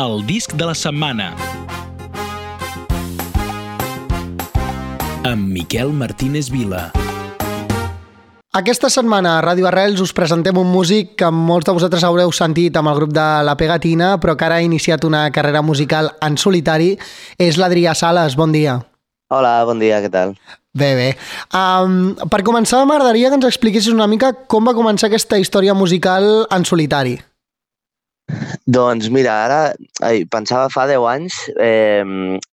El disc de la setmana. Amb Miquel Martínez Vila. Aquesta setmana a Ràdio Arrels us presentem un músic que molts de vosaltres haureu sentit amb el grup de La Pegatina, però que ara ha iniciat una carrera musical en solitari. És l'Adrià Sales, bon dia. Hola, bon dia, què tal? Bé, bé. Um, per començar, m'agradaria que ens expliquessis una mica com va començar aquesta història musical en solitari. Doncs mira, ara ai, pensava fa 10 anys, eh,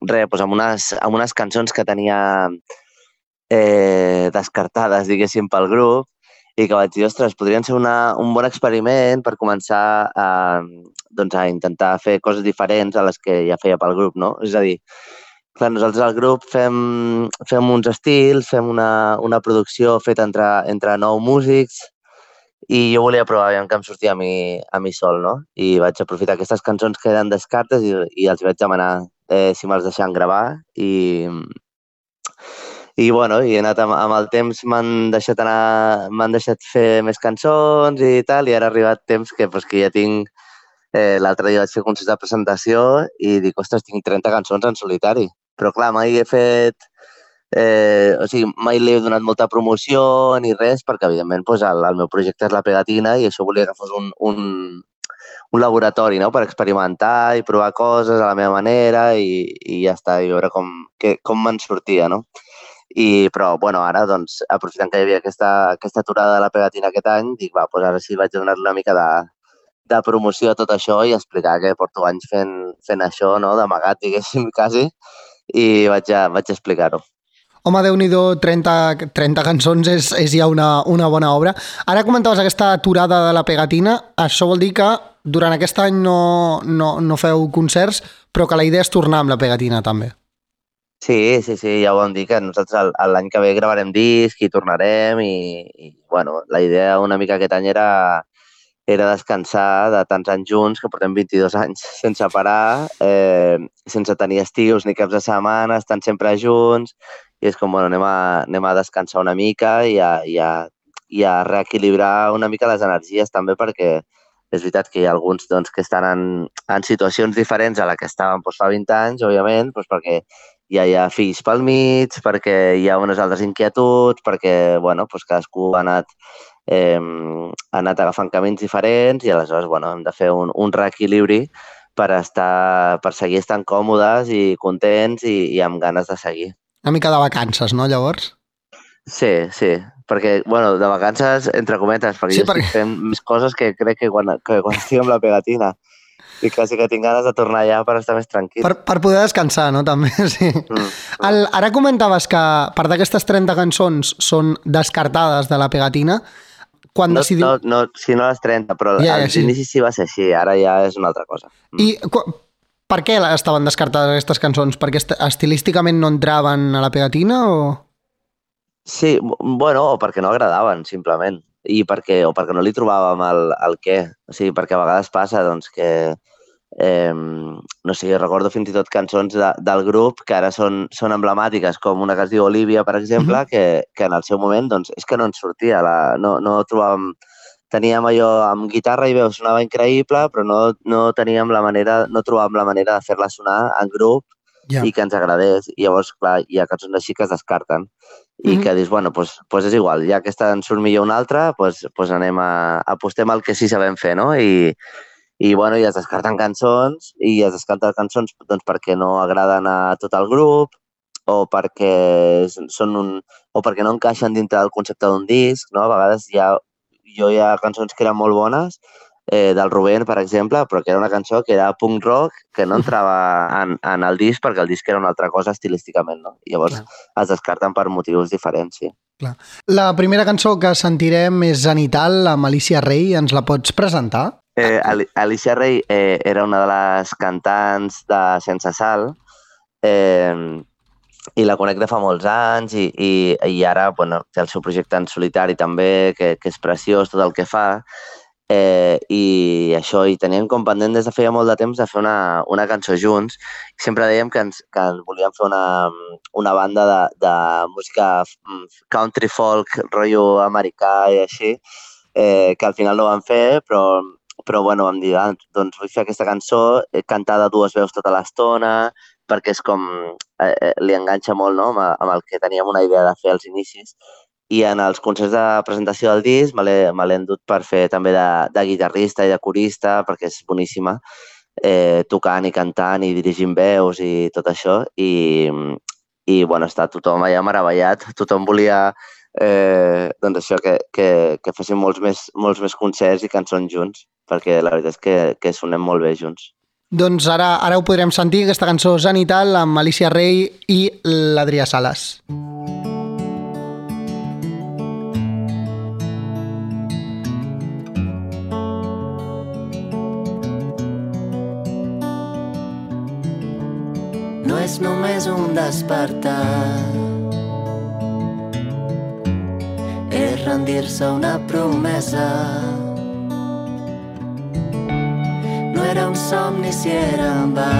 res, doncs amb, unes, amb unes cançons que tenia eh, descartades, diguéssim, pel grup, i que vaig dir, ostres, podrien ser una, un bon experiment per començar a, doncs, a intentar fer coses diferents a les que ja feia pel grup, no? És a dir, clar, nosaltres al grup fem, fem uns estils, fem una, una producció feta entre, entre nou músics, i jo volia provar aviam que em sortia a mi, a mi sol, no? I vaig aprofitar aquestes cançons que eren descartes i, i els vaig demanar eh, si me'ls deixaven gravar i, i bueno, i he anat amb, amb el temps m'han deixat anar, m'han deixat fer més cançons i tal, i ara ha arribat temps que, pues, que ja tinc eh, l'altre dia vaig fer concert de presentació i dic, ostres, tinc 30 cançons en solitari. Però clar, mai he fet eh, o sigui, mai li he donat molta promoció ni res, perquè evidentment pues, el, el meu projecte és la pegatina i això volia que fos un, un, un laboratori no? per experimentar i provar coses a la meva manera i, i ja està, i veure com, que, com me'n sortia, no? I, però, bueno, ara, doncs, aprofitant que hi havia aquesta, aquesta aturada de la pegatina aquest any, dic, va, doncs ara sí vaig donar una mica de, de promoció a tot això i explicar que porto anys fent, fent això, no?, d'amagat, diguéssim, quasi, i vaig, a, vaig explicar-ho. Home, déu nhi 30, 30 cançons és, és ja una, una bona obra. Ara comentaves aquesta aturada de la pegatina, això vol dir que durant aquest any no, no, no feu concerts, però que la idea és tornar amb la pegatina també. Sí, sí, sí, ja ho vam dir, que nosaltres l'any que ve gravarem disc i tornarem i, i, bueno, la idea una mica aquest any era, era descansar de tants anys junts, que portem 22 anys sense parar, eh, sense tenir estius ni caps de setmana, estan sempre junts, i és com, bueno, anem a, anem a descansar una mica i a, i, a, i a reequilibrar una mica les energies també perquè és veritat que hi ha alguns doncs, que estan en, en situacions diferents a la que estàvem doncs, fa 20 anys, òbviament, doncs, perquè ja hi ha fills pel mig, perquè hi ha unes altres inquietuds, perquè bueno, doncs cadascú ha anat, eh, ha anat agafant camins diferents i aleshores bueno, hem de fer un, un reequilibri per, estar, per seguir estant còmodes i contents i, i amb ganes de seguir. Una mica de vacances, no, llavors? Sí, sí, perquè, bueno, de vacances, entre cometes, perquè sí, jo perquè... estic fent més coses que crec que quan, que quan estic amb la pegatina. I quasi que tinc ganes de tornar allà per estar més tranquil. Per, per poder descansar, no? També, sí. Mm. El, ara comentaves que part d'aquestes 30 cançons són descartades de la pegatina. Quan no, decidiu... no, no, si no les 30, però yeah, als sí. inicis sí va ser així, ara ja és una altra cosa. Mm. I per què estaven descartades aquestes cançons? Perquè estilísticament no entraven a la pegatina o...? Sí, bueno, o perquè no agradaven, simplement. I perquè, o perquè no li trobàvem el, el què. O sigui, perquè a vegades passa doncs, que, eh, no sé, recordo fins i tot cançons de, del grup que ara són, són emblemàtiques, com una que es diu Olivia, per exemple, uh -huh. que, que en el seu moment doncs, és que no ens sortia, la, no, no trobàvem teníem allò amb guitarra i veu, sonava increïble, però no, no teníem la manera, no trobàvem la manera de fer-la sonar en grup yeah. i que ens agradés. I llavors, clar, hi ha cançons així que es descarten i mm -hmm. que dius, bueno, doncs, pues és igual, ja que aquesta en surt millor una altra, doncs, pues anem a, apostem al que sí sabem fer, no? I, i, bueno, i es descarten cançons i es descarten cançons doncs, perquè no agraden a tot el grup o perquè són un, o perquè no encaixen dintre del concepte d'un disc, no? A vegades hi ha jo hi ha cançons que eren molt bones, eh, del Rubén, per exemple, però que era una cançó que era punk rock, que no entrava en, en el disc perquè el disc era una altra cosa estilísticament, no? I llavors Clar. es descarten per motius diferents, sí. Clar. La primera cançó que sentirem és Zenital, amb Alicia Rey. Ens la pots presentar? Eh, Alicia Rey eh, era una de les cantants de Sense Sal, eh, i la conec de fa molts anys i, i, i ara bueno, té el seu projecte en solitari també, que, que és preciós tot el que fa. Eh, I això, i teníem com pendent des de feia molt de temps de fer una, una cançó junts. Sempre dèiem que ens, que volíem fer una, una banda de, de música mm, country folk, rotllo americà i així, eh, que al final no van fer, però però bueno, vam dir, ah, doncs vull fer aquesta cançó eh, cantada dues veus tota l'estona, perquè és com, eh, eh, li enganxa molt no? amb, amb el que teníem una idea de fer als inicis. I en els concerts de presentació del disc me l'he endut per fer també de, de guitarrista i de corista, perquè és boníssima, eh, tocant i cantant i dirigint veus i tot això. I, i bueno, està tothom allà meravellat, tothom volia eh, doncs això, que, que, que fessin molts més, molts més concerts i cançons junts, perquè la veritat és que, que sonem molt bé junts. Doncs ara, ara ho podrem sentir, aquesta cançó Zenital, amb Alicia Rey i l'Adrià Sales. No és només un despertar rendir-se una promesa. Era un somni si era en va.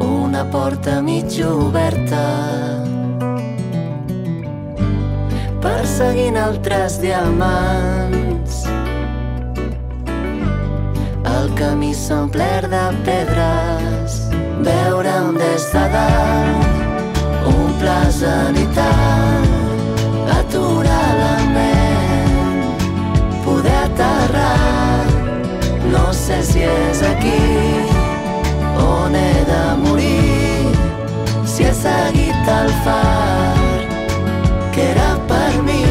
Una porta mig oberta perseguint altres diamants. El camí s'omplert de pedres, veure'm des de dalt la sanitat, aturar poder aterrar. No sé si és aquí on he de morir, si he seguit el far que era per mi.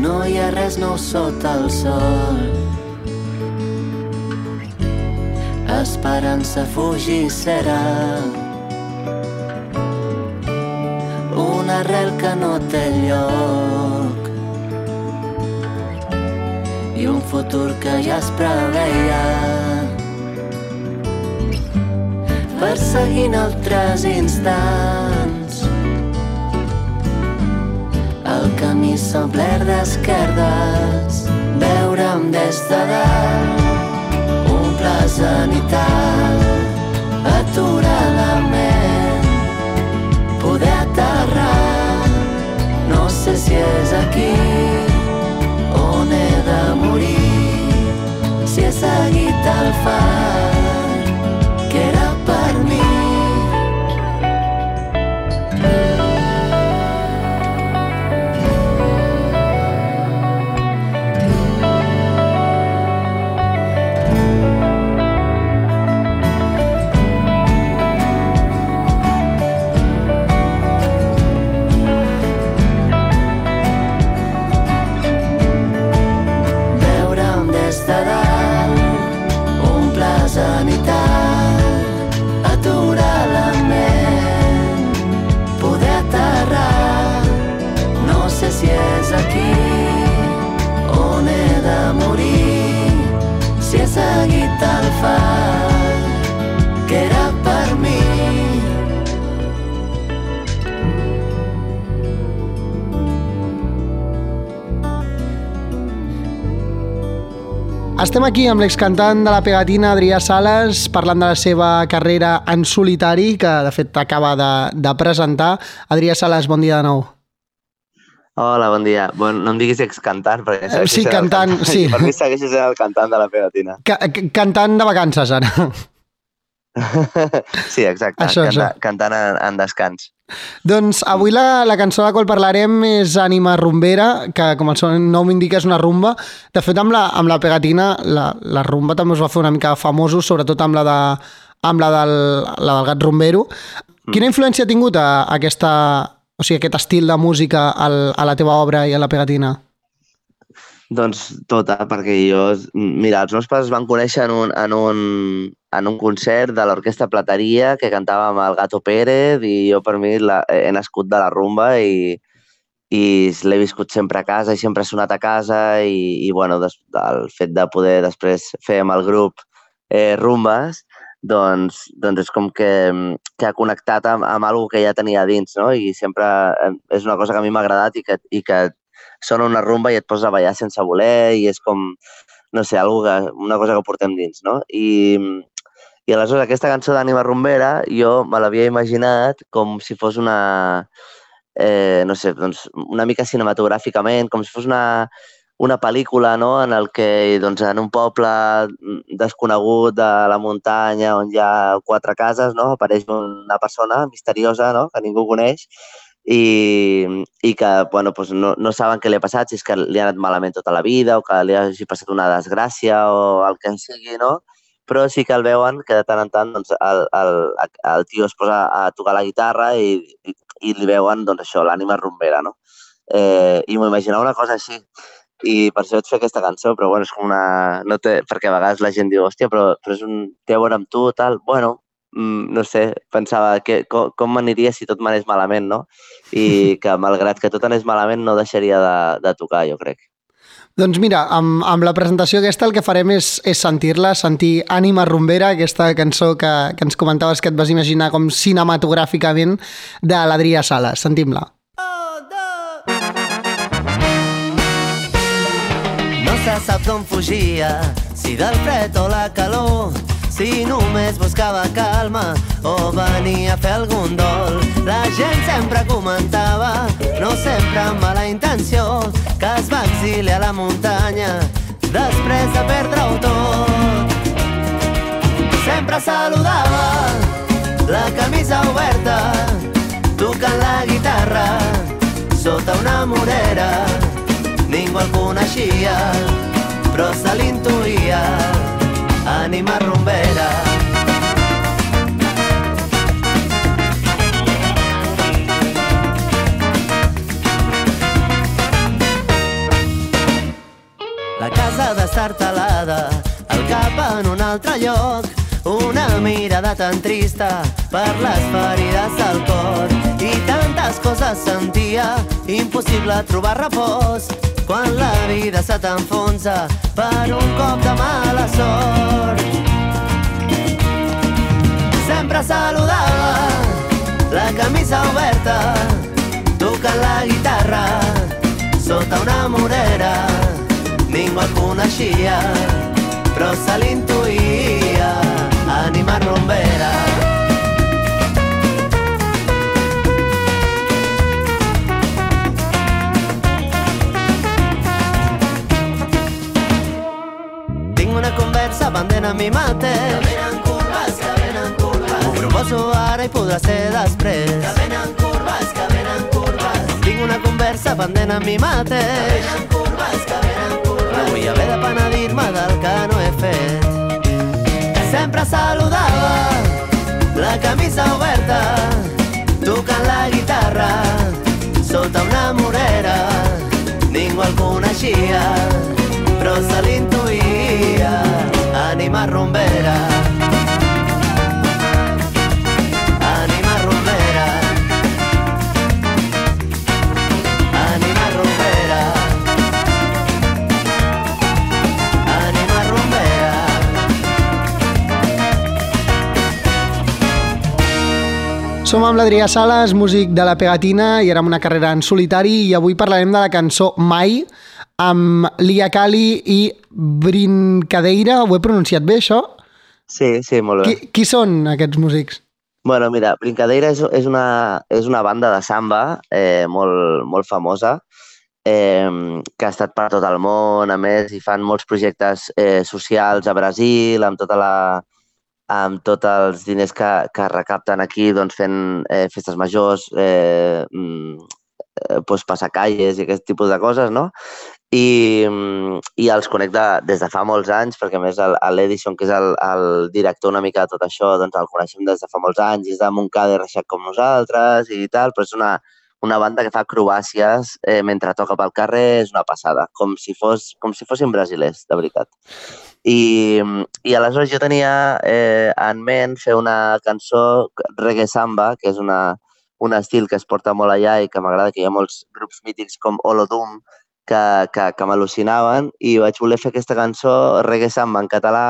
No hi ha res nou sota el sol esperança fugir serà una arrel que no té lloc futur que ja es preveia. Perseguint altres instants. El camí s'omplert d'esquerdes. Veure'm des de dalt la sanitat, aturar la ment, poder aterrar. No sé si és aquí seguit el far Estem aquí amb l'excantant de la pegatina, Adrià Sales, parlant de la seva carrera en solitari, que de fet acaba de, de presentar. Adrià Sales, bon dia de nou. Hola, bon dia. Bon, no em diguis excantant, perquè eh, Sí, cantant, sí. Per mi segueixes el cantant de la pegatina. Ca cantant de vacances, ara. Sí, exacte, això, canta, això. cantant en, en descans. Doncs avui la, la cançó de la qual parlarem és Ànima Rumbera, que com el seu nom indica és una rumba. De fet, amb la, amb la pegatina, la, la rumba també us va fer una mica famosos, sobretot amb la, de, amb la, del, la del gat rumbero. Mm. Quina influència ha tingut a, a aquesta, o sigui, aquest estil de música al, a la teva obra i a la pegatina? Doncs tota, perquè jo... Mira, els meus pares es van conèixer en un, en un, en un concert de l'Orquestra Plateria que cantava amb el Gato Pérez i jo per mi la, he nascut de la rumba i, i l'he viscut sempre a casa i sempre he sonat a casa i, i bueno, des, el fet de poder després fer amb el grup eh, rumbes doncs, doncs és com que, que ha connectat amb, amb alguna que ja tenia dins, no? I sempre eh, és una cosa que a mi m'ha agradat i que, i que sona una rumba i et poses a ballar sense voler i és com, no sé, que, una cosa que portem dins, no? I, i aleshores aquesta cançó d'Ànima Rumbera jo me l'havia imaginat com si fos una, eh, no sé, doncs, una mica cinematogràficament, com si fos una, una pel·lícula no? en el que doncs, en un poble desconegut de la muntanya on hi ha quatre cases no? apareix una persona misteriosa no? que ningú coneix i, i que bueno, doncs no, no saben què li ha passat, si és que li ha anat malament tota la vida o que li hagi passat una desgràcia o el que sigui, no? però sí que el veuen que de tant en tant doncs, el, el, el tio es posa a tocar la guitarra i, i, i li veuen doncs, això, l'ànima rumbera. No? Eh, I m'ho imaginava una cosa així i per això et fer aquesta cançó, però bueno, és com una... No té... Perquè a vegades la gent diu, hòstia, però, però és un... té a veure amb tu, tal... Bueno, no sé, pensava que, com, com m'aniria si tot m'anés malament, no? I que malgrat que tot anés malament no deixaria de, de tocar, jo crec. Doncs mira, amb, amb la presentació aquesta el que farem és, és sentir-la, sentir Ànima Rumbera, aquesta cançó que, que ens comentaves que et vas imaginar com cinematogràficament de l'Adrià Sala. Sentim-la. se sap d'on fugia, si del fred o la calor, si només buscava calma o venia a fer algun dol. La gent sempre comentava, no sempre amb mala intenció, que es va exiliar a la muntanya després de perdre-ho tot. Sempre saludava, la camisa oberta, tocant la guitarra, sota una morera, ningú el coneixia, però se l'intuïa, ànima rumbera. La casa destartalada, el cap en un altre lloc, una mirada tan trista per les ferides del cor. I tantes coses sentia impossible trobar repòs quan la vida se t'enfonsa per un cop de mala sort. Sempre saludava, la camisa oberta, tocant la guitarra, sota una morera, ningú el coneixia, però se l'intuïa, ànima rombera. Conversa pendent a mi mate. Que venen curves, que venen curves. Ho proposo ara i podrà ser després. Que venen curves, que venen curves. Tinc una conversa pendent a mi mate. Que venen curves, que venen curves. No vull haver de penedir-me del que no he fet. Sempre saludava, la camisa oberta, tocant la guitarra, sota una morera, ningú el coneixia, però se l'intuïa, ànima rumbera. Ànima rumbera. Ànima rumbera. Ànima rumbera. Som amb l'Adrià Sales, músic de la Pegatina, i ara amb una carrera en solitari, i avui parlarem de la cançó Mai, amb Lia Kali i Brin Cadeira. Ho he pronunciat bé, això? Sí, sí, molt bé. Qui, qui són aquests músics? Bueno, mira, Brincadeira és, és, una, és una banda de samba eh, molt, molt famosa eh, que ha estat per tot el món, a més, i fan molts projectes eh, socials a Brasil, amb tota la amb tots els diners que, que recapten aquí doncs fent eh, festes majors, eh, mm, eh, pues, passacalles i aquest tipus de coses, no? I, mm, i els conec de, des de fa molts anys, perquè més l'Edison, que és el, el director una mica de tot això, doncs el coneixem des de fa molts anys, és de Montcada i Reixac com nosaltres i tal, però és una, una banda que fa acrobàcies eh, mentre toca pel carrer, és una passada, com si, fos, com si fossin brasilers, de veritat. I, i aleshores jo tenia eh, en ment fer una cançó reggae samba, que és una, un estil que es porta molt allà i que m'agrada, que hi ha molts grups mítics com Olodum que, que, que m'al·lucinaven i vaig voler fer aquesta cançó reggae samba en català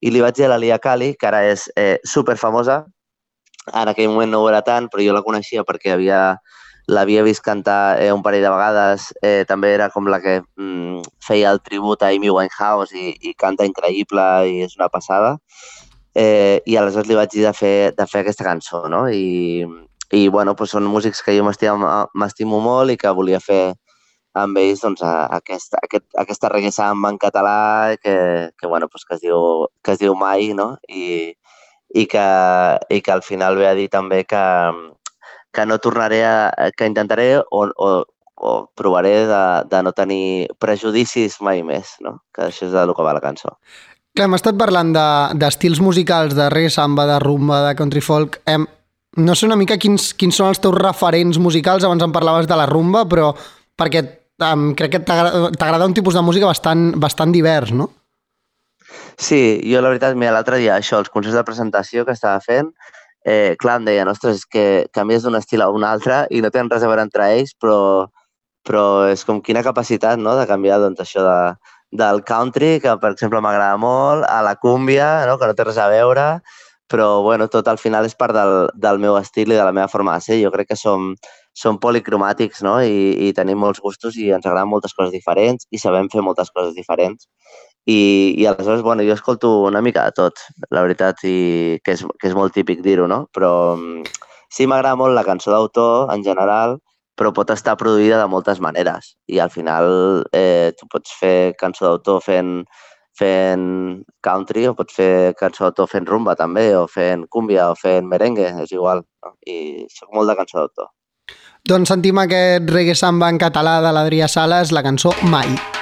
i li vaig dir a la Lia Kali, que ara és eh, super famosa, en aquell moment no ho era tant, però jo la coneixia perquè havia l'havia vist cantar eh, un parell de vegades, eh, també era com la que mm, feia el tribut a Amy Winehouse i, i canta increïble i és una passada. Eh, I aleshores li vaig dir de fer, de fer aquesta cançó, no? I, i bueno, doncs són músics que jo m'estimo molt i que volia fer amb ells doncs, aquesta, aquest, aquesta reggae en català que, que, bueno, doncs que, es diu, que es diu Mai, no? I, i, que, i que al final ve a dir també que, que no tornaré a, que intentaré o, o, o provaré de, de no tenir prejudicis mai més, no? que això és del que va la cançó. Clar, hem estat parlant d'estils de, musicals, de reggae, samba, de rumba, de country folk. Em, no sé una mica quins, quins són els teus referents musicals, abans em parlaves de la rumba, però perquè um, crec que t'agrada un tipus de música bastant, bastant divers, no? Sí, jo la veritat, mira, l'altre dia això, els concerts de presentació que estava fent, eh, clar, em deien, ostres, és que canvies d'un estil a un altre i no tenen res a veure entre ells, però, però és com quina capacitat, no?, de canviar, doncs, això de, del country, que, per exemple, m'agrada molt, a la cúmbia, no?, que no té res a veure, però bueno, tot al final és part del, del meu estil i de la meva forma de ser. Jo crec que som, som policromàtics no? I, i tenim molts gustos i ens agraden moltes coses diferents i sabem fer moltes coses diferents. I, i aleshores, bueno, jo escolto una mica de tot, la veritat, i que és, que és molt típic dir-ho, no? Però mm, sí m'agrada molt la cançó d'autor en general, però pot estar produïda de moltes maneres. I al final eh, tu pots fer cançó d'autor fent fent country o pots fer cançó d'autor fent rumba també, o fent cúmbia o fent merengue, és igual. No? I soc molt de cançó d'autor. Doncs sentim aquest reggae samba en català de l'Adrià Sales, la cançó Mai. sentada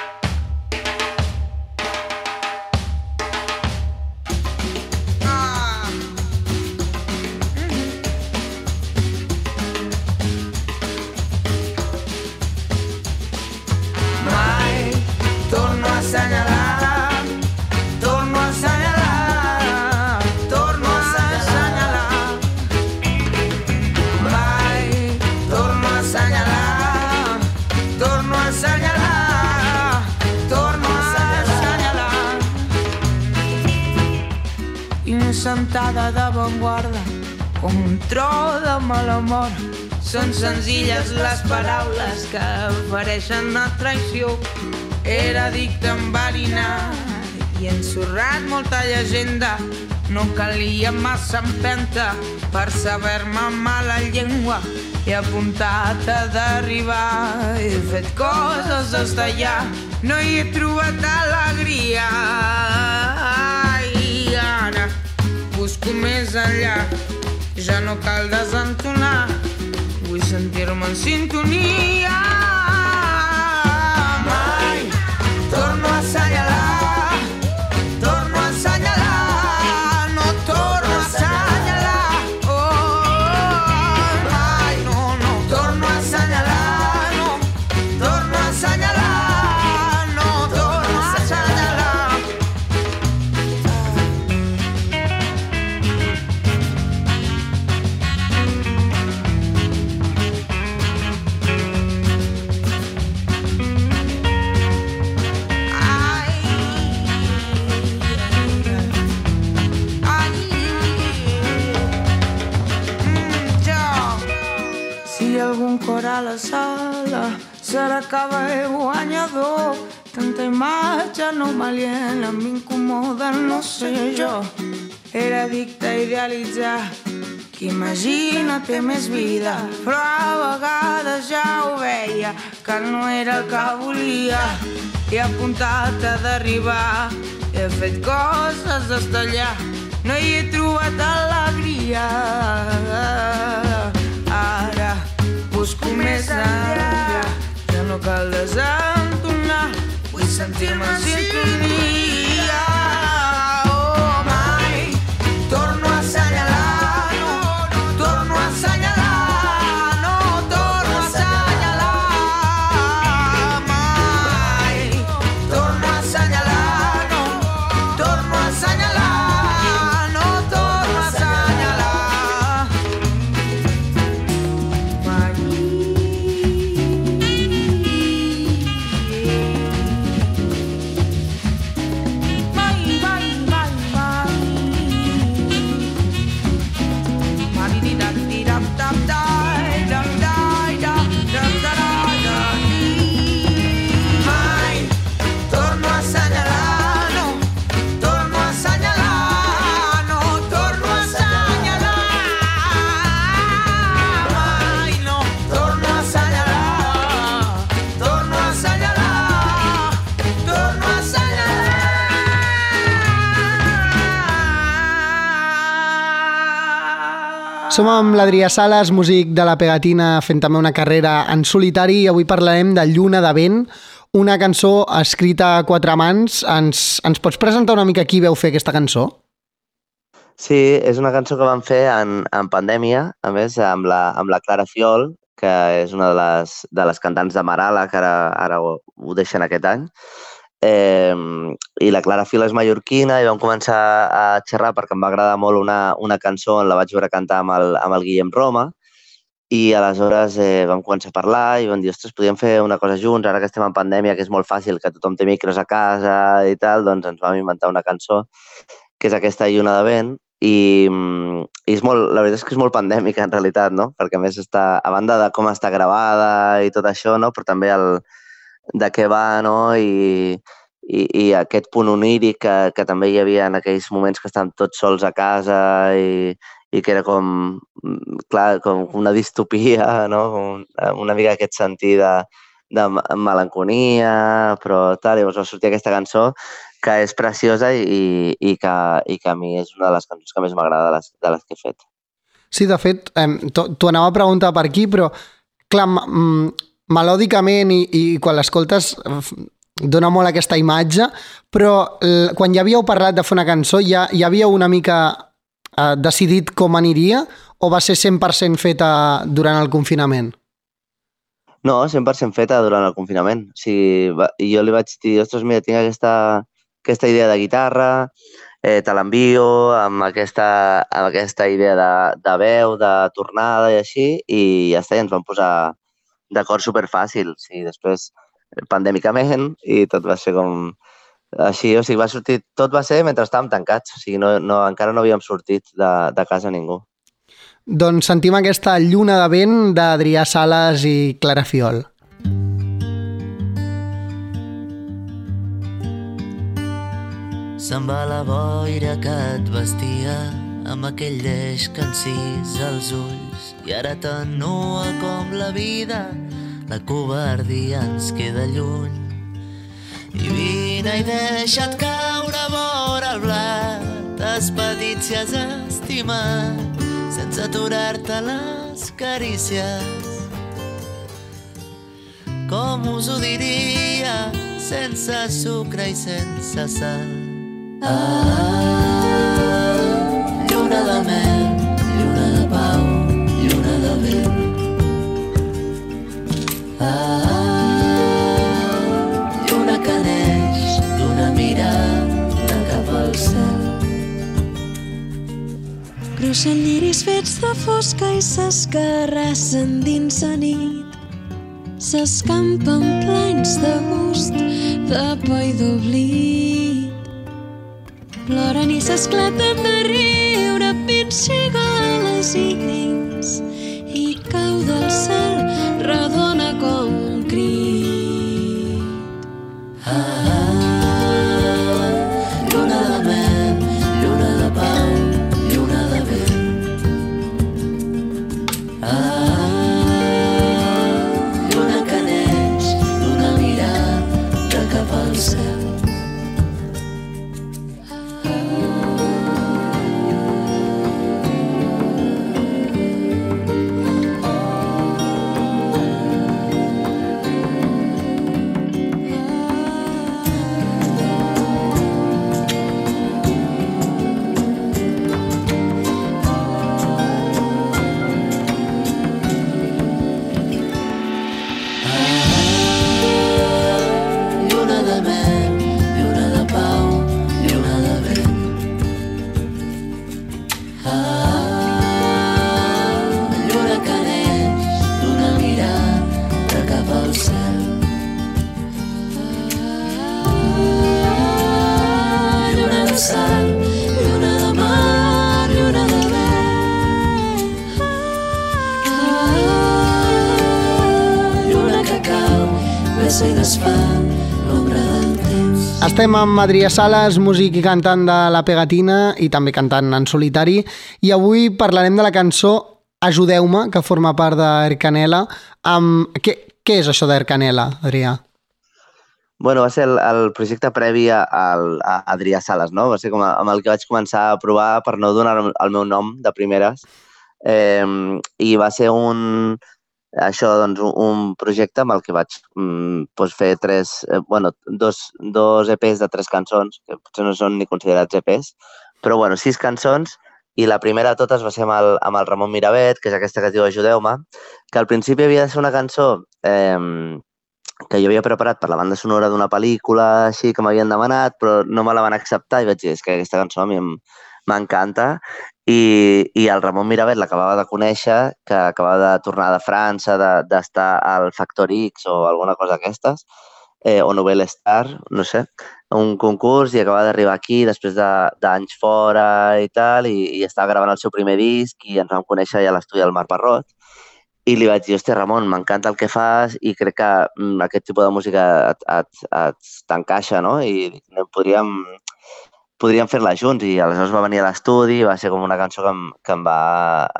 paraules que ofereixen a traïció. Era addicte enverinat i ensorrat molta llegenda. No calia massa empenta per saber-me mala llengua. He apuntat a derribar, he fet coses des d'allà, no hi he trobat alegria. Ai, ara busco més enllà. Ja no cal desentonar, vull sentir-me en sintonia. Mai torno a assenyalar acaba guanyador. Tanta imatge no m'aliena, m'incomoda, no sé jo. Era addicte a idealitzar qui imagina té més vida, però a vegades ja ho veia, que no era el que volia. He apuntat a derribar, he fet coses d'estallar, no hi he trobat alegria. Ara busco més enllà no cal desentonar, vull sentir-me en sintonia. Oh, Som amb l'Adrià Sales, músic de la Pegatina, fent també una carrera en solitari i avui parlarem de Lluna de vent, una cançó escrita a quatre mans. Ens, ens pots presentar una mica qui veu fer aquesta cançó? Sí, és una cançó que vam fer en, en pandèmia, a més, amb la, amb la Clara Fiol, que és una de les, de les cantants de Marala, que ara, ara ho, ho deixen aquest any. Eh, I la Clara Fiol és mallorquina i vam començar a xerrar perquè em va agradar molt una, una cançó on la vaig veure cantar amb el, amb el Guillem Roma i aleshores eh, vam començar a parlar i vam dir, ostres, podríem fer una cosa junts, ara que estem en pandèmia, que és molt fàcil, que tothom té micros a casa i tal, doncs ens vam inventar una cançó que és aquesta Lluna de vent i, i és molt, la veritat és que és molt pandèmica en realitat, no? Perquè a més està, a banda de com està gravada i tot això, no? Però també el, de què va, no? I, i, i aquest punt oníric que, que també hi havia en aquells moments que estàvem tots sols a casa i, i que era com, clar, com una distopia, no? una mica aquest sentit de, de melanconia, però tal, llavors va sortir aquesta cançó que és preciosa i, i, que, i que a mi és una de les cançons que més m'agrada de, les, de les que he fet. Sí, de fet, eh, t'ho anava a preguntar per aquí, però clar, melòdicament i, i quan l'escoltes dona molt aquesta imatge, però quan ja havíeu parlat de fer una cançó ja, ja havíeu una mica eh, decidit com aniria o va ser 100% feta durant el confinament? No, 100% feta durant el confinament. O sigui, va, jo li vaig dir, ostres, mira, tinc aquesta, aquesta idea de guitarra, eh, te l'envio amb aquesta, amb aquesta idea de, de veu, de tornada i així, i ja està, i ens vam posar d'acord superfàcil. Sigui, després, pandèmicament, i tot va ser com així, o sigui, va sortir, tot va ser mentre estàvem tancats, o sigui, no, no, encara no havíem sortit de, de casa ningú. Doncs sentim aquesta lluna de vent d'Adrià Sales i Clara Fiol. Se'n va la boira que et vestia amb aquell deix que encís els ulls i ara tan nua com la vida la covardia ens queda lluny. I vine i deixa't caure vora el blat despetit si has estimat sense aturar-te les carícies. Com us ho diria sense sucre i sense sal. Ah, lluna de mel, Cruixen lliris fets de fosca i s'escarrassen dins la nit. S'escampen plens de gust, de por i d'oblit ploren i s'esclaten de riure pins cigales i grins i cau del cel Estem amb Adrià Sales, músic i cantant de La Pegatina i també cantant en solitari i avui parlarem de la cançó Ajudeu-me, que forma part d'Ercanela. Um, què, què és això d'Ercanela, Adrià? Bueno, va ser el, el projecte previ al, a Adrià Sales, no? Va ser com a, amb el que vaig començar a provar per no donar el meu nom de primeres, Eh, I va ser un, això, doncs, un, projecte amb el que vaig mm, doncs fer tres, eh, bueno, dos, dos EPs de tres cançons, que potser no són ni considerats EPs, però bueno, sis cançons, i la primera de totes va ser amb el, amb el Ramon Miravet, que és aquesta que es diu Ajudeu-me, que al principi havia de ser una cançó eh, que jo havia preparat per la banda sonora d'una pel·lícula així que m'havien demanat, però no me la van acceptar i vaig dir, és que aquesta cançó a mi m'encanta i, i el Ramon Miravet l'acabava de conèixer, que acabava de tornar de França, d'estar de, al Factor X o alguna cosa d'aquestes, eh, o Novel Star, no sé, un concurs i acaba d'arribar aquí després d'anys de, fora i tal, i, i estava gravant el seu primer disc i ens vam conèixer ja a l'estudi del Mar Parrot. I li vaig dir, hòstia, Ramon, m'encanta el que fas i crec que mm, aquest tipus de música et, et, et t'encaixa, no? I podríem podríem fer-la junts i aleshores va venir a l'estudi i va ser com una cançó que em, que em, va,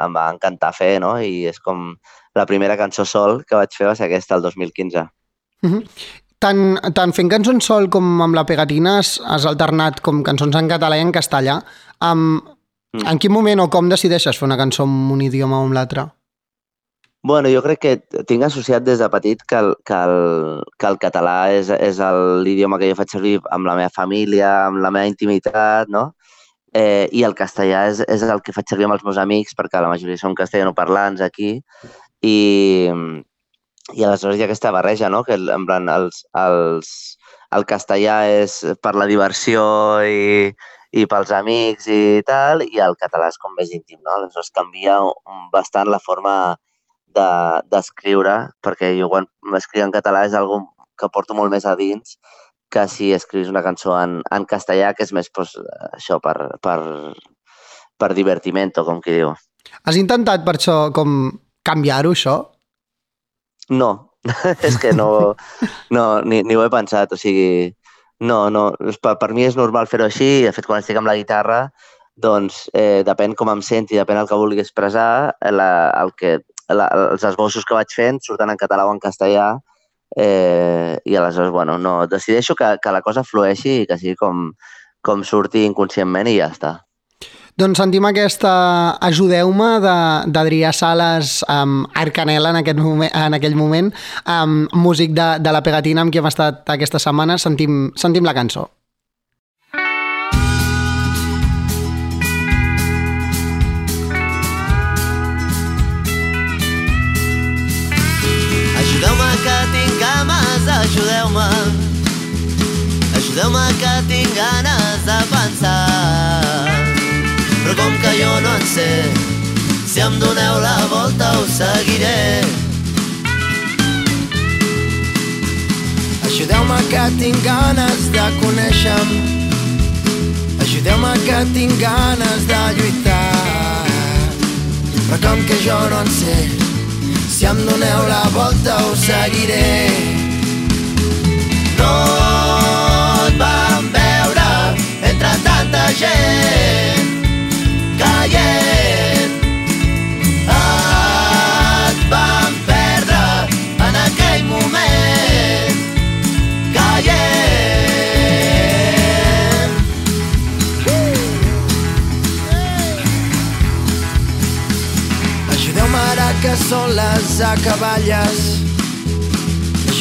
em va encantar fer, no? I és com la primera cançó sol que vaig fer va ser aquesta, el 2015. Mm -hmm. Tant, tant fent cançons sol com amb la pegatina has, has alternat com cançons en català i en castellà. Um, mm. En quin moment o com decideixes fer una cançó en un idioma o en l'altre? Bueno, jo crec que tinc associat des de petit que el, que el, que el català és, és l'idioma que jo faig servir amb la meva família, amb la meva intimitat, no? Eh, I el castellà és, és el que faig servir amb els meus amics, perquè la majoria són castellanoparlants aquí, i, i aleshores hi ha aquesta barreja, no? que en plan, els, els, el castellà és per la diversió i, i pels amics i tal, i el català és com més íntim, no? Aleshores canvia bastant la forma d'escriure, de, perquè jo quan m'escriu en català és algo que porto molt més a dins que si escrius una cançó en, en castellà, que és més pues, això per, per, per divertimento, com qui diu. Has intentat per això com canviar-ho, això? No, és que no, no ni, ni ho he pensat, o sigui, no, no, per, per mi és normal fer-ho així, de fet quan estic amb la guitarra, doncs eh, depèn com em senti, depèn el que vulgui expressar, la, el que la, els esbossos que vaig fent surten en català o en castellà eh, i aleshores, bueno, no, decideixo que, que la cosa flueixi i que sigui com, com surti inconscientment i ja està. Doncs sentim aquesta Ajudeu-me d'Adrià Sales amb Arcanela en, aquest moment, en aquell moment, amb músic de, de la Pegatina amb qui hem estat aquesta setmana. Sentim, sentim la cançó. Ajudeu-me, ajudeu-me que tinc ganes de pensar. Però com que jo no en sé, si em doneu la volta us seguiré. Ajudeu-me que tinc ganes de conèixer-me, ajudeu-me que tinc ganes de lluitar. Però com que jo no en sé, si em doneu la volta us seguiré. No vam veure entre tanta gent caient. Et vam perdre en aquell moment caient. Ajudeu-me ara que són les acaballes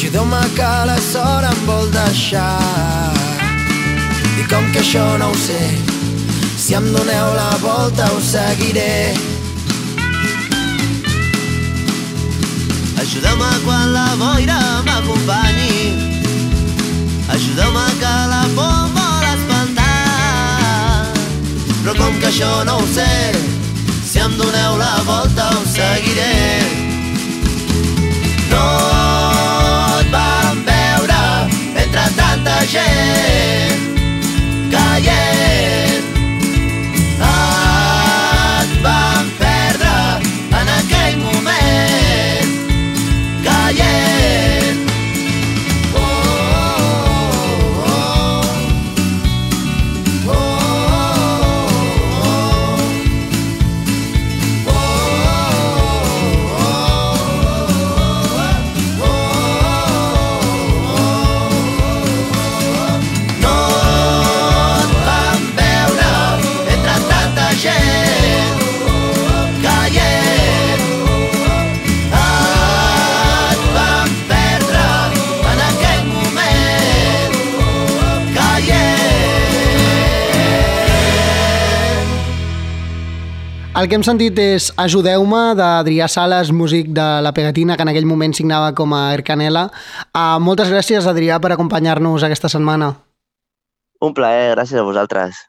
Ajudeu-me que la sort em vol deixar. I com que això no ho sé, si em doneu la volta us seguiré. Ajudeu-me quan la boira m'acompanyi. Ajudeu-me que la por em vol espantar. Però com que això no ho sé, si em doneu la volta us seguiré. Gent caient. El que hem sentit és Ajudeu-me, d'Adrià Sales, músic de La Pegatina, que en aquell moment signava com a Ercanela. Uh, moltes gràcies, Adrià, per acompanyar-nos aquesta setmana. Un plaer, gràcies a vosaltres.